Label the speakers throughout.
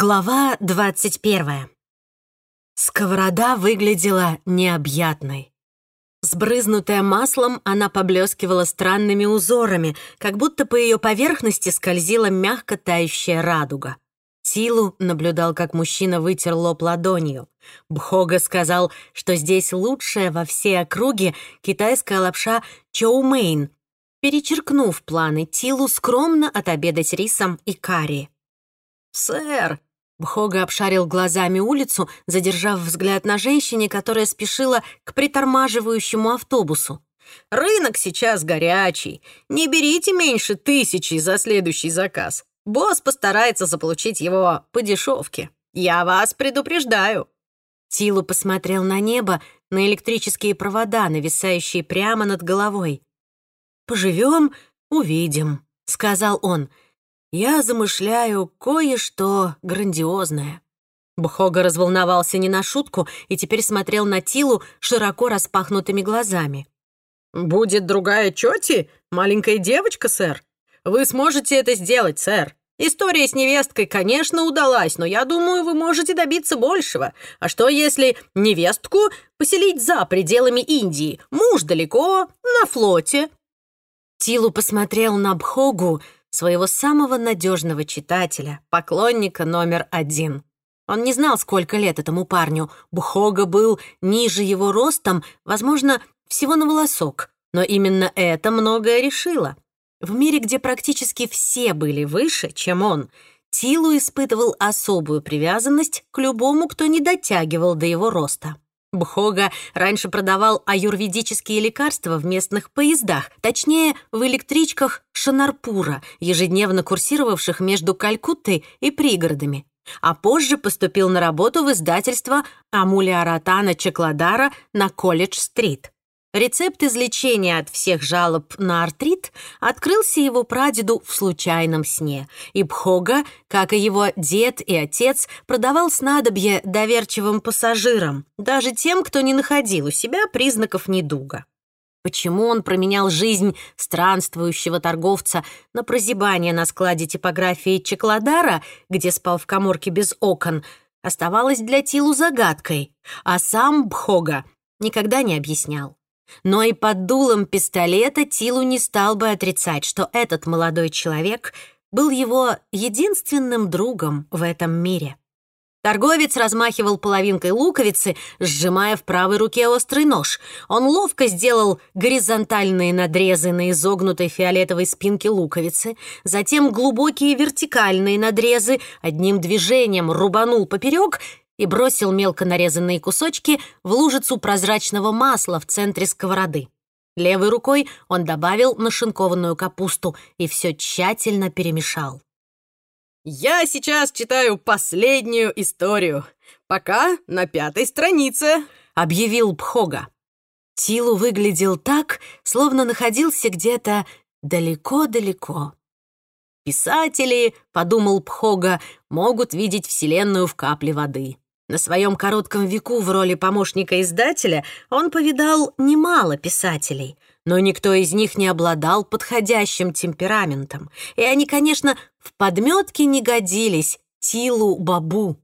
Speaker 1: Глава 21. Сковорода выглядела необъятной. Сбрызнутая маслом, она поблескивала странными узорами, как будто по ее поверхности скользила мягко тающая радуга. Тилу наблюдал, как мужчина вытер лоб ладонью. Бхога сказал, что здесь лучшая во всей округе китайская лапша чоумейн, перечеркнув планы Тилу скромно отобедать рисом и карри. «Сэр!» Бхога обшарил глазами улицу, задержав взгляд на женщине, которая спешила к притормаживающему автобусу. «Рынок сейчас горячий. Не берите меньше тысячи за следующий заказ. Босс постарается заполучить его по дешевке. Я вас предупреждаю». Тилу посмотрел на небо, на электрические провода, нависающие прямо над головой. «Поживем, увидим», — сказал он, — я замышляю кое-что грандиозное». Бхога разволновался не на шутку и теперь смотрел на Тилу широко распахнутыми глазами. «Будет другая Чоти? Маленькая девочка, сэр? Вы сможете это сделать, сэр. История с невесткой, конечно, удалась, но я думаю, вы можете добиться большего. А что, если невестку поселить за пределами Индии? Муж далеко, на флоте?» Тилу посмотрел на Бхогу, своего самого надежного читателя, поклонника номер один. Он не знал, сколько лет этому парню. Бухога был ниже его ростом, возможно, всего на волосок. Но именно это многое решило. В мире, где практически все были выше, чем он, Тилу испытывал особую привязанность к любому, кто не дотягивал до его роста. Бхога раньше продавал аюрведические лекарства в местных поездах, точнее, в электричках Шанарпура, ежедневно курсировавших между Калькуттой и пригородами. А позже поступил на работу в издательство Амулия Ратана Чекладара на Колледж-стрит. Рецепт излечения от всех жалоб на артрит открылся его прадеду в случайном сне, и Бхога, как и его дед и отец, продавал снадобье доверчивым пассажирам, даже тем, кто не находил у себя признаков недуга. Почему он променял жизнь странствующего торговца на прозябание на складе типографии Чекладара, где спал в коморке без окон, оставалось для Тилу загадкой, а сам Бхога никогда не объяснял. Но и под дулом пистолета Тилу не стал бы отрицать, что этот молодой человек был его единственным другом в этом мире. Торговец размахивал половинкой луковицы, сжимая в правой руке острый нож. Он ловко сделал горизонтальные надрезы на изогнутой фиолетовой спинке луковицы, затем глубокие вертикальные надрезы, одним движением рубанул поперек и бросил мелко нарезанные кусочки в лужицу прозрачного масла в центре сковороды. Левой рукой он добавил нашинкованную капусту и все тщательно перемешал. «Я сейчас читаю последнюю историю. Пока на пятой странице», — объявил Пхога. Тилу выглядел так, словно находился где-то далеко-далеко. «Писатели, — подумал Пхога, — могут видеть Вселенную в капле воды. На своем коротком веку в роли помощника издателя он повидал немало писателей, но никто из них не обладал подходящим темпераментом, и они, конечно, в подметке не годились Тилу Бабу.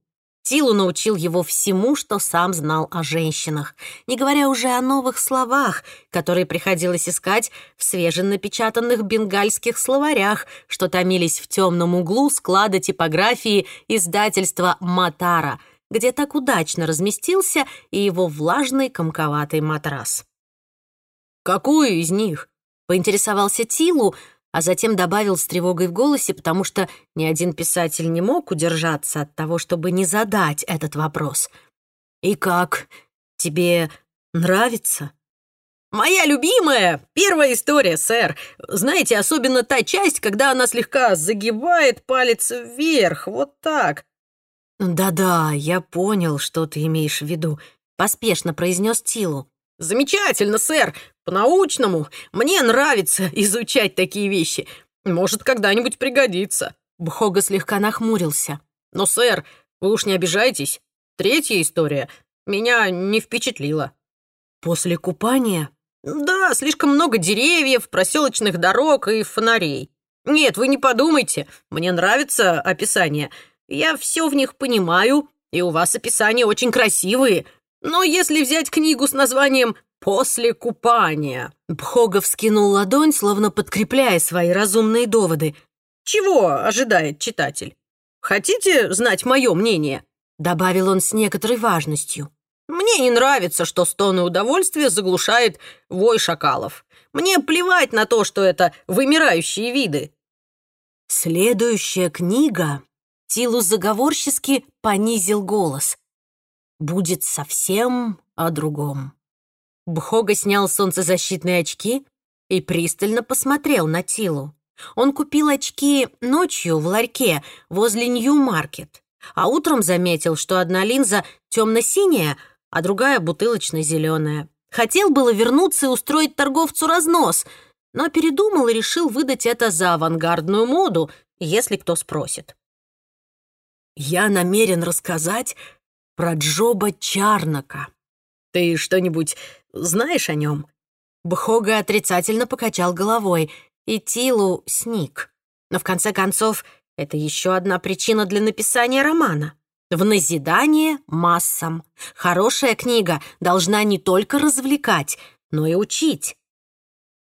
Speaker 1: Тилу научил его всему, что сам знал о женщинах, не говоря уже о новых словах, которые приходилось искать в свеженапечатанных бенгальских словарях, что томились в темном углу склада типографии издательства «Матара», где так удачно разместился и его влажный комковатый матрас. «Какую из них?» — поинтересовался Тилу, а затем добавил с тревогой в голосе, потому что ни один писатель не мог удержаться от того, чтобы не задать этот вопрос. «И как? Тебе нравится?» «Моя любимая первая история, сэр. Знаете, особенно та часть, когда она слегка загибает палец вверх, вот так. «Да-да, я понял, что ты имеешь в виду», — поспешно произнес Тилу. «Замечательно, сэр! По-научному! Мне нравится изучать такие вещи. Может, когда-нибудь пригодится». Бхога слегка нахмурился. «Но, сэр, вы уж не обижайтесь. Третья история меня не впечатлила». «После купания?» «Да, слишком много деревьев, проселочных дорог и фонарей. Нет, вы не подумайте, мне нравится описание.
Speaker 2: Я все в них понимаю, и у вас описания очень красивые. Но если взять книгу с названием «После купания»,
Speaker 1: Бхога вскинул ладонь, словно подкрепляя свои разумные доводы.
Speaker 2: Чего ожидает читатель? Хотите знать мое мнение?
Speaker 1: Добавил он с некоторой важностью.
Speaker 2: Мне не нравится, что стоны удовольствия заглушает вой шакалов. Мне плевать на то, что это вымирающие виды.
Speaker 1: Следующая книга Тилу заговорчески понизил голос. «Будет совсем о другом». Бхога снял солнцезащитные очки и пристально посмотрел на Тилу. Он купил очки ночью в ларьке возле Нью-Маркет, а утром заметил, что одна линза темно-синяя, а другая бутылочно-зеленая. Хотел было вернуться и устроить торговцу разнос, но передумал и решил выдать это за авангардную моду, если кто спросит. «Я намерен рассказать про Джоба Чарнака. Ты что-нибудь знаешь о нем?» Бхога отрицательно покачал головой, и Тилу сник. Но в конце концов, это еще одна причина для написания романа. В назидание массам. Хорошая книга должна не только развлекать, но и учить.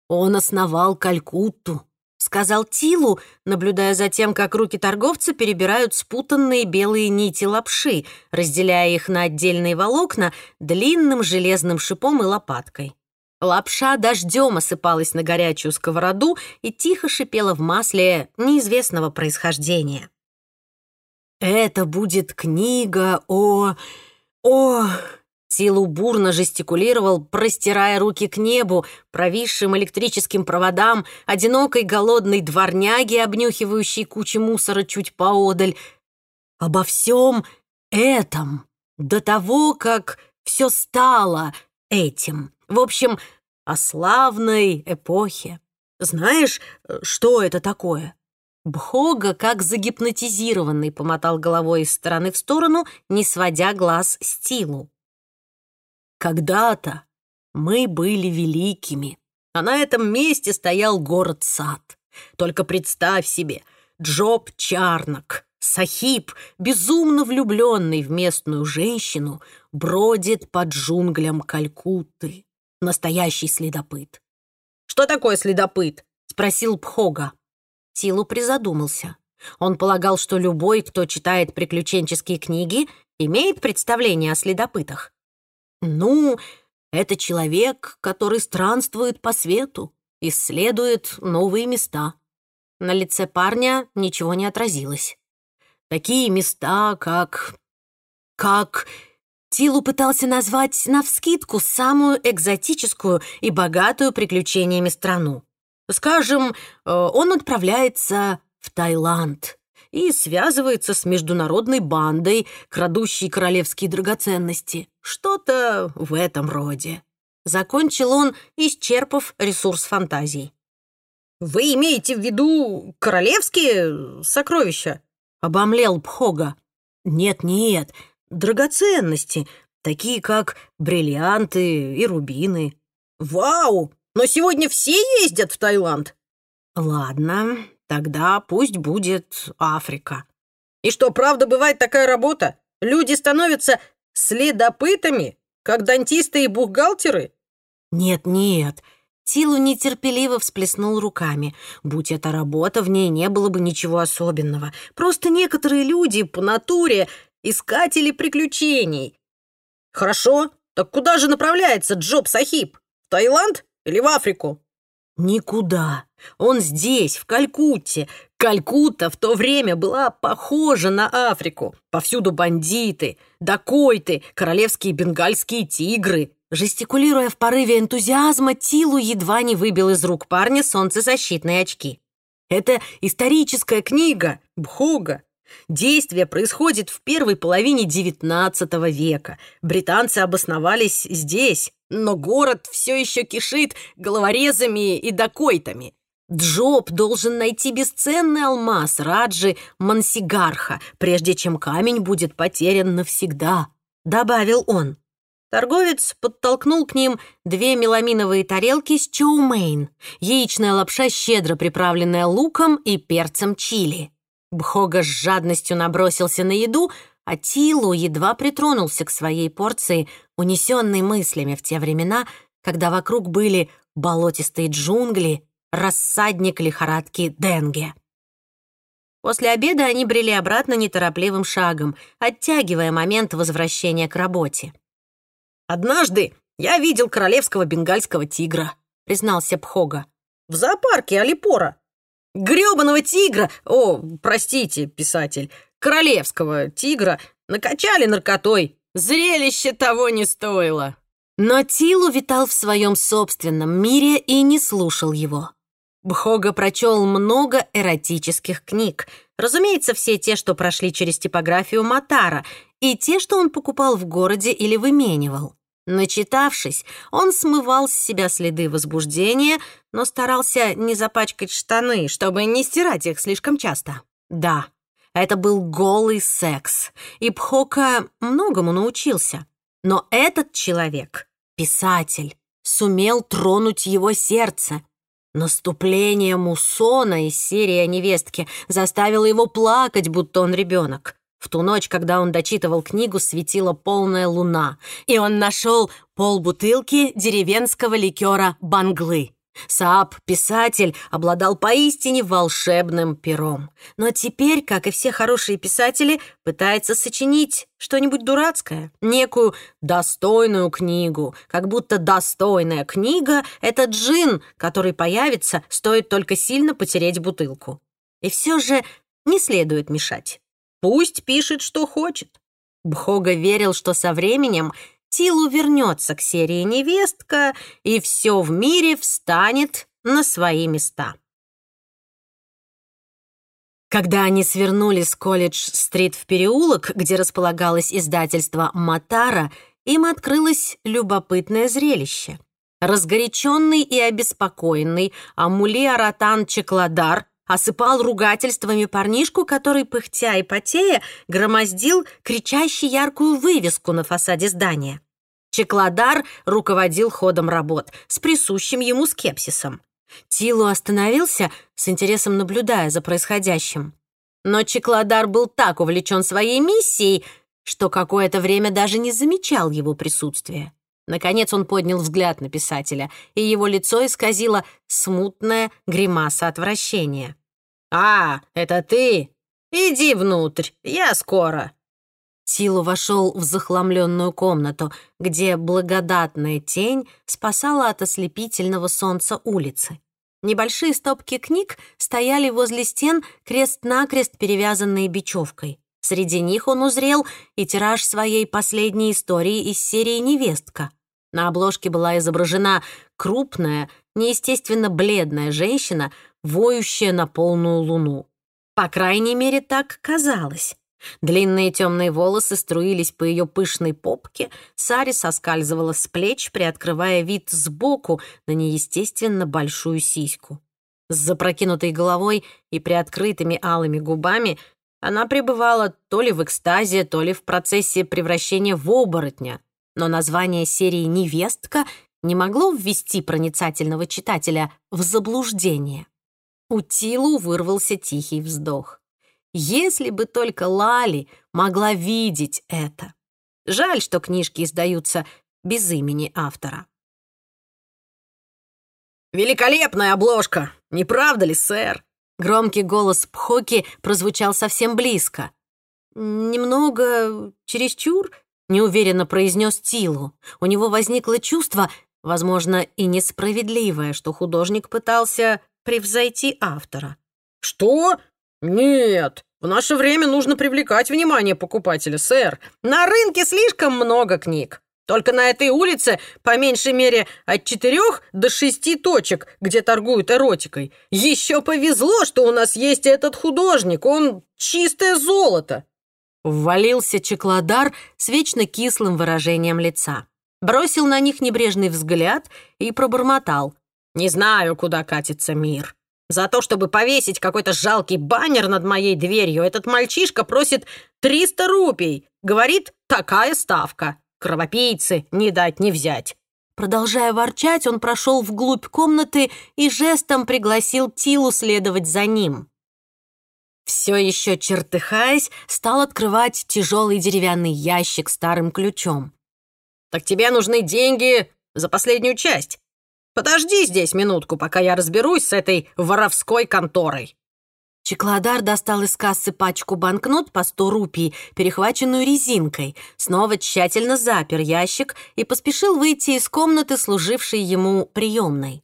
Speaker 1: Он основал Калькутту, сказал Тилу, наблюдая за тем, как руки торговца перебирают спутанные белые нити лапши, разделяя их на отдельные волокна длинным железным шипом и лопаткой. Лапша дождем осыпалась на горячую сковороду и тихо шипела в масле неизвестного происхождения. «Это будет книга о... о...» Тилу бурно жестикулировал, простирая руки к небу, провисшим электрическим проводам, одинокой голодной дворняге, обнюхивающей кучи мусора чуть поодаль. Обо всем этом, до того, как все стало этим. В общем, о славной эпохе. Знаешь, что это такое? Бхога, как загипнотизированный, помотал головой из стороны в сторону, не сводя глаз с Тилу. Когда-то мы были великими, а на этом месте стоял город-сад. Только представь себе, Джоб Чарнак, Сахиб, безумно влюбленный в местную женщину, бродит по джунглям Калькутты. Настоящий следопыт. «Что такое следопыт?» — спросил Пхога. Тилу призадумался. Он полагал, что любой, кто читает приключенческие книги, имеет представление о следопытах. Ну, это человек, который странствует по свету, исследует новые места. На лице парня ничего не отразилось. Такие места, как... как... Тилу пытался назвать навскидку самую экзотическую и богатую приключениями страну. Скажем, э, он отправляется в Таиланд и связывается с международной бандой, крадущей королевские драгоценности. Что-то в этом роде. Закончил он, исчерпав ресурс фантазий.
Speaker 2: «Вы имеете в виду королевские сокровища?»
Speaker 1: — обомлел Пхога. «Нет-нет, драгоценности, такие как бриллианты и рубины».
Speaker 2: «Вау! Но сегодня все ездят в Таиланд!»
Speaker 1: «Ладно, Тогда пусть будет Африка.
Speaker 2: И что, правда бывает такая работа? Люди становятся следопытами, как дантисты и бухгалтеры?
Speaker 1: Нет-нет. Тилу нетерпеливо всплеснул руками. Будь это работа, в ней не было бы ничего особенного. Просто некоторые люди по натуре искатели приключений.
Speaker 2: Хорошо, так куда же направляется Джоб Сахиб? В Таиланд или в Африку?
Speaker 1: Никуда. Он здесь, в Калькутте. Калькутта в то время была похожа на Африку. Повсюду бандиты, дакойты, королевские бенгальские тигры. Жестикулируя в порыве энтузиазма, Тилу едва не выбил из рук парня солнцезащитные очки. Это историческая книга, Бхога. Действие происходит в первой половине XIX века. Британцы обосновались здесь, но город все еще кишит головорезами и дакойтами. Джоб должен найти бесценный алмаз Раджи Мансигарха, прежде чем камень будет потерян навсегда», — добавил он. Торговец подтолкнул к ним две меламиновые тарелки с чоумейн, яичная лапша, щедро приправленная луком и перцем чили. Бхога с жадностью набросился на еду, а Тилу едва притронулся к своей порции, унесенной мыслями в те времена, когда вокруг были болотистые джунгли, рассадник лихорадки Денге. После обеда они брели обратно неторопливым шагом, оттягивая момент возвращения к работе.
Speaker 2: «Однажды я видел королевского бенгальского тигра», — признался Пхога. «В зоопарке Алипора. Грёбаного тигра! О, простите, писатель. Королевского тигра накачали наркотой. Зрелище того не стоило».
Speaker 1: Но Тилу витал в своем собственном мире и не слушал его. Бхога прочел много эротических книг. Разумеется, все те, что прошли через типографию Матара, и те, что он покупал в городе или выменивал. Начитавшись, он смывал с себя следы возбуждения, но старался не запачкать штаны, чтобы не стирать их слишком часто. Да, это был голый секс, и Пхока многому научился. Но этот человек, писатель, сумел тронуть его сердце. Наступление Мусона из серии о невестке заставило его плакать, будто он ребенок. В ту ночь, когда он дочитывал книгу, светила полная луна, и он нашел полбутылки деревенского ликера «Банглы». Сааб, писатель, обладал поистине волшебным пером. Но теперь, как и все хорошие писатели, пытается сочинить что-нибудь дурацкое, некую достойную книгу, как будто достойная книга — это джин, который появится, стоит только сильно потереть бутылку. И все же не следует мешать. Пусть пишет, что хочет. Бхога верил, что со временем Тилу вернется к серии «Невестка», и все в мире встанет на свои места. Когда они свернули с колледж-стрит в переулок, где располагалось издательство «Матара», им открылось любопытное зрелище. Разгоряченный и обеспокоенный Амули Аратан Чекладар осыпал ругательствами парнишку, который, пыхтя и потея, громоздил кричащий яркую вывеску на фасаде здания. Чекладар руководил ходом работ с присущим ему скепсисом. Тилу остановился, с интересом наблюдая за происходящим. Но Чекладар был так увлечен своей миссией, что какое-то время даже не замечал его присутствия. Наконец он поднял взгляд на писателя, и его лицо исказило смутная гримаса отвращения. «А, это ты? Иди внутрь, я скоро». Силу вошел в захламленную комнату, где благодатная тень спасала от ослепительного солнца улицы. Небольшие стопки книг стояли возле стен, крест-накрест перевязанные бечевкой. Среди них он узрел и тираж своей последней истории из серии «Невестка». На обложке была изображена крупная, неестественно бледная женщина, воющая на полную луну. По крайней мере, так казалось. Длинные темные волосы струились по ее пышной попке, Сари соскальзывала с плеч, приоткрывая вид сбоку на неестественно большую сиську. С запрокинутой головой и приоткрытыми алыми губами она пребывала то ли в экстазе, то ли в процессе превращения в оборотня, но название серии «Невестка» не могло ввести проницательного читателя в заблуждение. У Тилу вырвался тихий вздох. Если бы только Лали могла видеть это. Жаль, что книжки издаются без имени автора.
Speaker 2: «Великолепная обложка! Не правда ли, сэр?»
Speaker 1: Громкий голос Пхоки прозвучал совсем близко. «Немного чересчур?» — неуверенно произнес Тилу. У него возникло чувство, возможно, и несправедливое, что художник пытался превзойти автора.
Speaker 2: «Что? Нет, в наше время нужно привлекать внимание покупателя, сэр. На рынке слишком много книг. Только на этой улице по меньшей мере от четырех до шести точек, где торгуют эротикой. Еще повезло, что у нас есть этот художник. Он чистое золото.
Speaker 1: Ввалился чекладар с вечно кислым выражением лица. Бросил на них небрежный взгляд и пробормотал.
Speaker 2: Не знаю, куда катится мир. За то, чтобы повесить какой-то жалкий баннер над моей дверью, этот мальчишка просит 300 рупий. Говорит, такая ставка. Кровопийцы не дать не взять.
Speaker 1: Продолжая ворчать, он прошел вглубь комнаты и жестом пригласил Тилу следовать за ним. все еще чертыхаясь, стал открывать тяжелый деревянный ящик старым ключом.
Speaker 2: «Так тебе нужны деньги за последнюю часть. Подожди здесь минутку, пока я разберусь с этой воровской конторой».
Speaker 1: Чекладар достал из кассы пачку банкнот по сто рупий, перехваченную резинкой, снова тщательно запер ящик и поспешил выйти из комнаты, служившей ему приемной.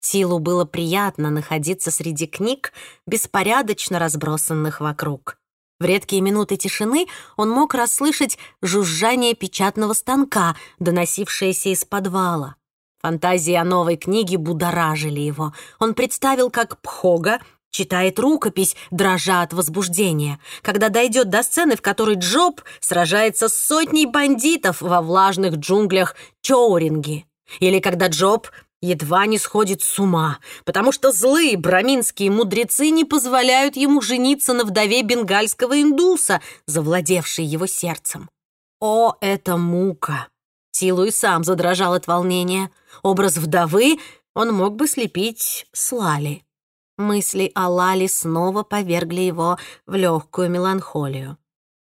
Speaker 1: Тилу было приятно находиться среди книг, беспорядочно разбросанных вокруг. В редкие минуты тишины он мог расслышать жужжание печатного станка, доносившееся из подвала. Фантазии о новой книге будоражили его. Он представил, как Пхога читает рукопись, дрожа от возбуждения, когда дойдет до сцены, в которой Джоб сражается с сотней бандитов во влажных джунглях Чоуринги. Или когда Джоб едва не сходит с ума, потому что злые браминские мудрецы не позволяют ему жениться на вдове бенгальского индуса, завладевшей его сердцем. О, это мука! Тилу и сам задрожал от волнения. Образ вдовы он мог бы слепить с Лали. Мысли о Лали снова повергли его в легкую меланхолию.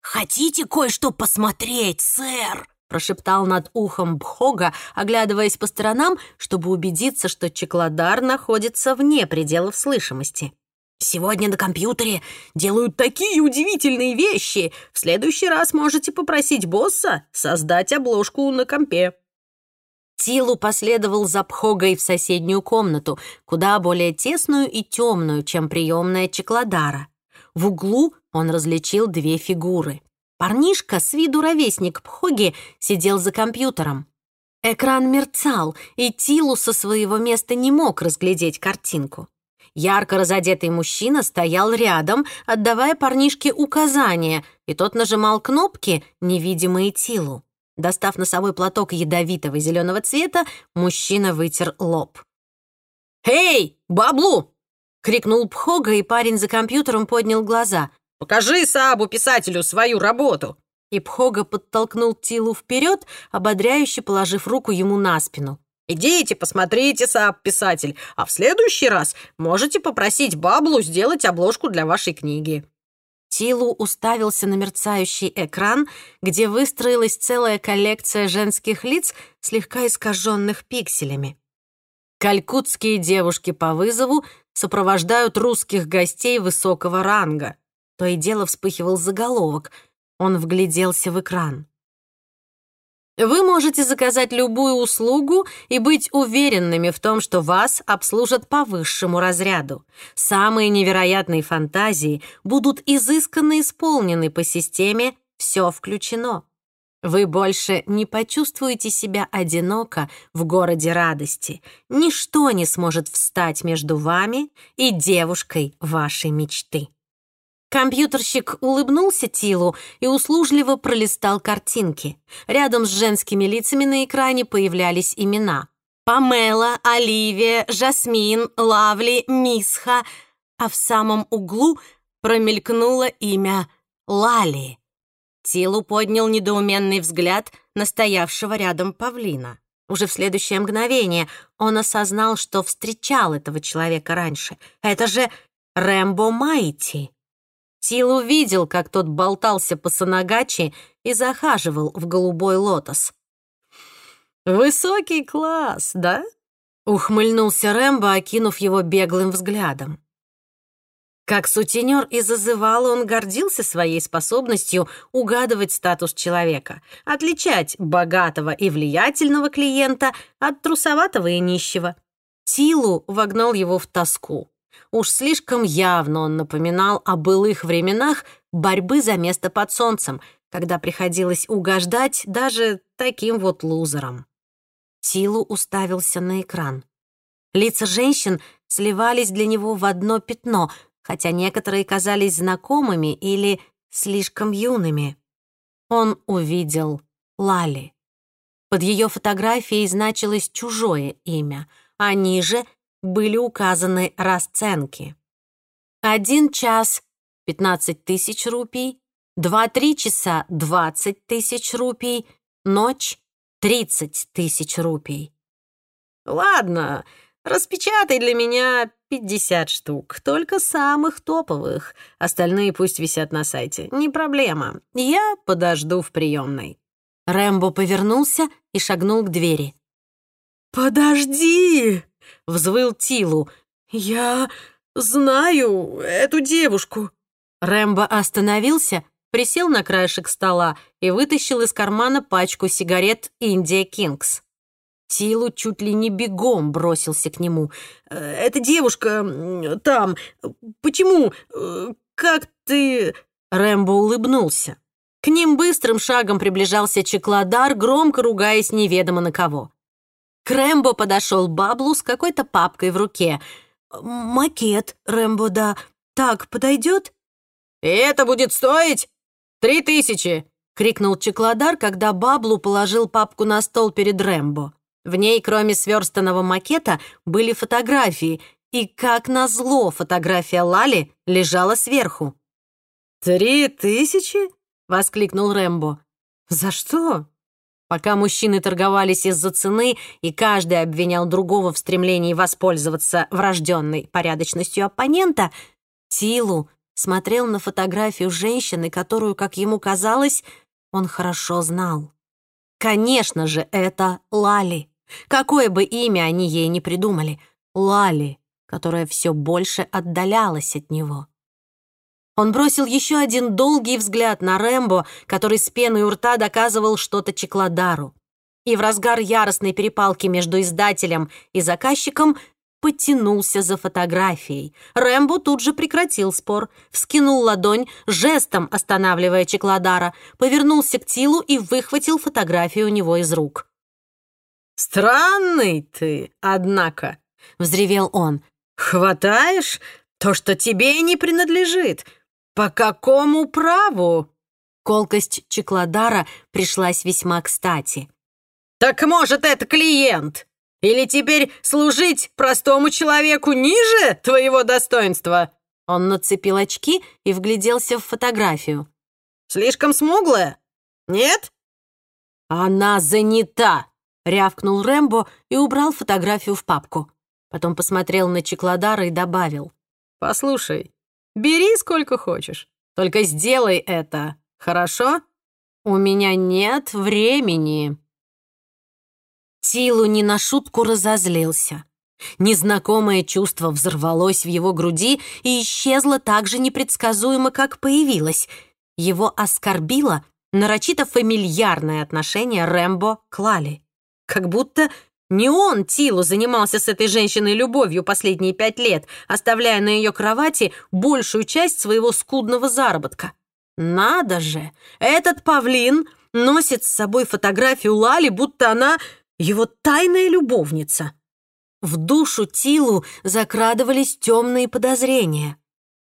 Speaker 1: «Хотите кое-что посмотреть, сэр?» прошептал над ухом Бхога, оглядываясь по сторонам, чтобы убедиться, что Чекладар находится вне пределов слышимости. «Сегодня на компьютере делают такие удивительные вещи. В следующий раз можете попросить босса создать обложку на компе». Тилу последовал за Пхогой в соседнюю комнату, куда более тесную и темную, чем приемная Чекладара. В углу он различил две фигуры. Парнишка, с виду ровесник Пхоги, сидел за компьютером. Экран мерцал, и Тилу со своего места не мог разглядеть картинку. Ярко разодетый мужчина стоял рядом, отдавая парнишке указания, и тот нажимал кнопки, невидимые Тилу. Достав носовой платок ядовитого зеленого цвета, мужчина вытер лоб.
Speaker 2: «Эй, баблу!»
Speaker 1: — крикнул Пхога, и парень за компьютером поднял глаза.
Speaker 2: Покажи Саабу писателю свою работу!»
Speaker 1: И Пхога подтолкнул Тилу вперед, ободряюще положив руку ему на спину.
Speaker 2: «Идите, посмотрите, Сааб писатель, а в следующий раз можете попросить Баблу сделать обложку для вашей книги».
Speaker 1: Тилу уставился на мерцающий экран, где выстроилась целая коллекция женских лиц, слегка искаженных пикселями. Калькутские девушки по вызову сопровождают русских гостей высокого ранга. То и дело вспыхивал заголовок. Он вгляделся в экран. Вы можете заказать любую услугу и быть уверенными в том, что вас обслужат по высшему разряду. Самые невероятные фантазии будут изысканно исполнены по системе «Все включено». Вы больше не почувствуете себя одиноко в городе радости. Ничто не сможет встать между вами и девушкой вашей мечты. Компьютерщик улыбнулся Тилу и услужливо пролистал картинки. Рядом с женскими лицами на экране появлялись имена. Памела, Оливия, Жасмин, Лавли, Мисха. А в самом углу промелькнуло имя Лали. Тилу поднял недоуменный взгляд на стоявшего рядом павлина. Уже в следующее мгновение он осознал, что встречал этого человека раньше. Это же Рэмбо Майти. Тил увидел, как тот болтался по Санагачи и захаживал в голубой лотос. «Высокий класс, да?» — ухмыльнулся Рэмбо, окинув его беглым взглядом. Как сутенер и зазывал, он гордился своей способностью угадывать статус человека, отличать богатого и влиятельного клиента от трусоватого и нищего. Тилу вогнал его в тоску. Уж слишком явно он напоминал о былых временах борьбы за место под солнцем, когда приходилось угождать даже таким вот лузерам. Тилу уставился на экран. Лица женщин сливались для него в одно пятно, хотя некоторые казались знакомыми или слишком юными. Он увидел Лали. Под ее фотографией значилось чужое имя, а ниже были указаны расценки. Один час — 15 тысяч рупий, два-три часа — 20 тысяч рупий, ночь — 30 тысяч рупий.
Speaker 2: «Ладно, Распечатай для меня 50 штук, только самых топовых. Остальные пусть висят на сайте. Не проблема. Я подожду в приемной.
Speaker 1: Рэмбо повернулся и шагнул к двери.
Speaker 2: «Подожди!» — взвыл Тилу. «Я знаю эту девушку».
Speaker 1: Рэмбо остановился, присел на краешек стола и вытащил из кармана пачку сигарет «Индия Кингс». Тилу чуть ли не бегом бросился к нему.
Speaker 2: «Э, «Эта девушка там. Почему? Э, как ты...»
Speaker 1: Рэмбо улыбнулся. К ним быстрым шагом приближался Чекладар, громко ругаясь неведомо на кого. К Рэмбо подошел Баблу с какой-то папкой в руке. «Макет, Рэмбо, да. Так, подойдет?»
Speaker 2: «И это будет стоить три тысячи!»
Speaker 1: — крикнул Чекладар, когда Баблу положил папку на стол перед Рэмбо. В ней, кроме сверстанного макета, были фотографии, и, как назло, фотография Лали лежала сверху.
Speaker 2: «Три тысячи?» — воскликнул Рэмбо.
Speaker 1: «За что?» Пока мужчины торговались из-за цены, и каждый обвинял другого в стремлении воспользоваться врожденной порядочностью оппонента, Тилу смотрел на фотографию женщины, которую, как ему казалось, он хорошо знал. Конечно же, это Лали. Какое бы имя они ей не придумали. Лали, которая все больше отдалялась от него. Он бросил еще один долгий взгляд на Рэмбо, который с пеной у рта доказывал что-то Чекладару. И в разгар яростной перепалки между издателем и заказчиком потянулся за фотографией. Рэмбо тут же прекратил спор, вскинул ладонь, жестом останавливая Чекладара, повернулся к Тилу и выхватил фотографию у него из рук.
Speaker 2: «Странный ты, однако», — взревел он. «Хватаешь то, что тебе не принадлежит. По какому праву?»
Speaker 1: Колкость Чекладара пришлась весьма кстати.
Speaker 2: «Так, может, это клиент? Или теперь служить простому человеку ниже твоего достоинства?»
Speaker 1: Он нацепил очки и вгляделся в фотографию.
Speaker 2: «Слишком смуглая? Нет?»
Speaker 1: «Она занята!» — рявкнул Рэмбо и убрал фотографию в папку. Потом посмотрел на Чекладара и добавил.
Speaker 2: «Послушай, бери сколько хочешь, только сделай это, хорошо? У меня нет времени».
Speaker 1: Тилу не на шутку разозлился. Незнакомое чувство взорвалось в его груди и исчезло так же непредсказуемо, как появилось. Его оскорбило нарочито фамильярное отношение Рэмбо к Лали. Как будто не он, Тилу, занимался с этой женщиной любовью последние пять лет, оставляя на ее кровати большую часть своего скудного заработка. Надо же, этот павлин носит с собой фотографию Лали, будто она его тайная любовница. В душу Тилу закрадывались темные подозрения.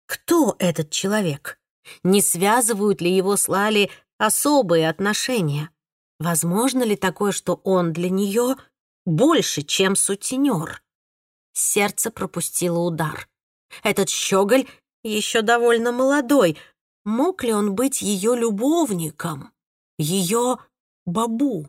Speaker 1: Кто этот человек? Не связывают ли его с Лали особые отношения? Возможно ли такое, что он для нее больше, чем сутенер? Сердце пропустило удар. Этот щеголь еще довольно молодой. Мог ли он быть ее любовником? Ее бабу?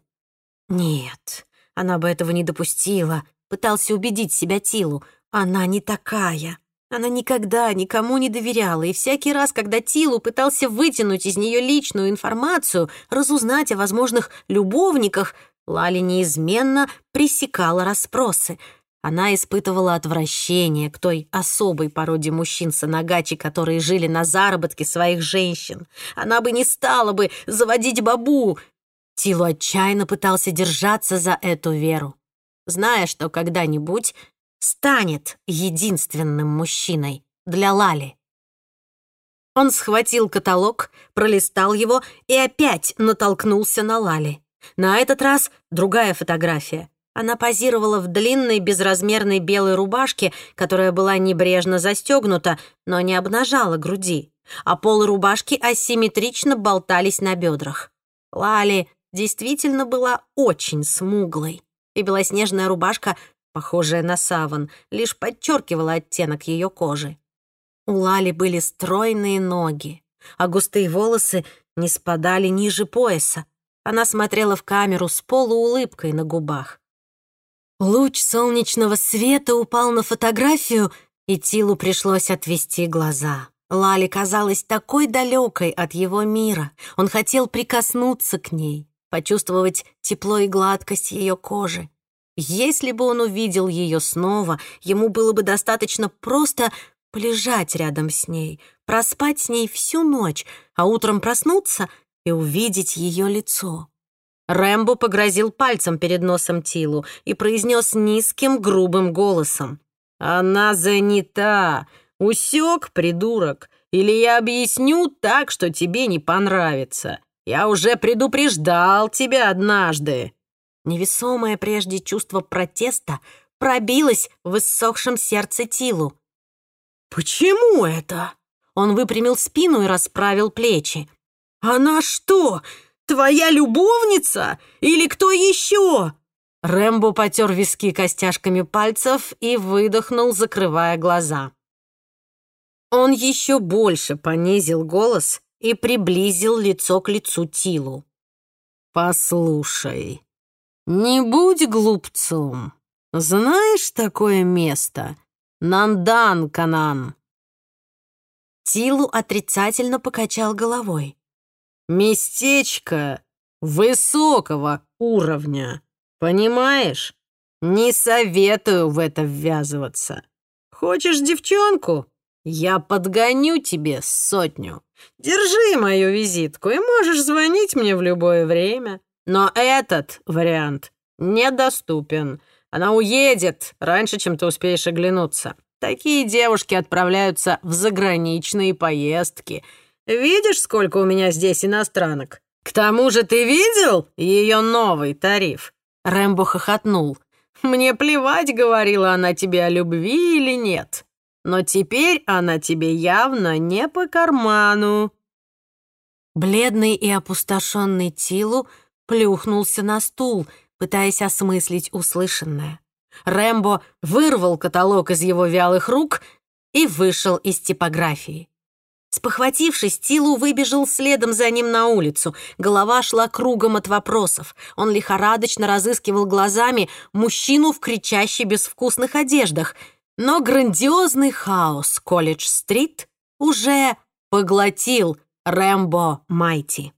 Speaker 1: Нет, она бы этого не допустила. Пытался убедить себя Тилу. Она не такая. Она никогда никому не доверяла, и всякий раз, когда Тилу пытался вытянуть из нее личную информацию, разузнать о возможных любовниках, Лали неизменно пресекала расспросы. Она испытывала отвращение к той особой породе мужчин-санагачи, которые жили на заработке своих женщин. Она бы не стала бы заводить бабу. Тилу отчаянно пытался держаться за эту веру, зная, что когда-нибудь станет единственным мужчиной для Лали. Он схватил каталог, пролистал его и опять натолкнулся на Лали. На этот раз другая фотография. Она позировала в длинной безразмерной белой рубашке, которая была небрежно застегнута, но не обнажала груди, а полы рубашки асимметрично болтались на бедрах. Лали действительно была очень смуглой, и белоснежная рубашка похожая на саван, лишь подчеркивала оттенок ее кожи. У Лали были стройные ноги, а густые волосы не спадали ниже пояса. Она смотрела в камеру с полуулыбкой на губах. Луч солнечного света упал на фотографию, и Тилу пришлось отвести глаза. Лали казалась такой далекой от его мира. Он хотел прикоснуться к ней, почувствовать тепло и гладкость ее кожи. Если бы он увидел ее снова, ему было бы достаточно просто полежать рядом с ней, проспать с ней всю ночь, а утром проснуться и увидеть ее лицо. Рэмбо погрозил пальцем перед носом Тилу и произнес низким, грубым голосом. «Она занята! Усек, придурок! Или я объясню так, что тебе не понравится! Я уже предупреждал тебя однажды!» Невесомое прежде чувство протеста пробилось в иссохшем сердце Тилу.
Speaker 2: «Почему это?»
Speaker 1: Он выпрямил спину и расправил плечи.
Speaker 2: «Она что, твоя любовница? Или кто еще?»
Speaker 1: Рэмбо потер виски костяшками пальцев и выдохнул, закрывая глаза. Он еще больше понизил голос и приблизил лицо к лицу Тилу. «Послушай, не будь глупцом. Знаешь такое место? Нандан, Канан. Тилу отрицательно покачал головой. «Местечко высокого уровня, понимаешь? Не советую в это ввязываться. Хочешь девчонку? Я подгоню тебе сотню. Держи мою визитку и можешь звонить мне в любое время. Но этот вариант недоступен. Она уедет раньше, чем ты успеешь оглянуться. Такие девушки отправляются в заграничные поездки. Видишь, сколько у меня здесь иностранок? К тому же ты видел ее новый тариф?» Рэмбо хохотнул. «Мне плевать, говорила она тебе о любви или нет. Но теперь она тебе явно не по карману». Бледный и опустошенный Тилу плюхнулся на стул — пытаясь осмыслить услышанное. Рэмбо вырвал каталог из его вялых рук и вышел из типографии. Спохватившись, Тилу выбежал следом за ним на улицу. Голова шла кругом от вопросов. Он лихорадочно разыскивал глазами мужчину в кричащей безвкусных одеждах. Но грандиозный хаос Колледж-стрит уже поглотил Рэмбо Майти.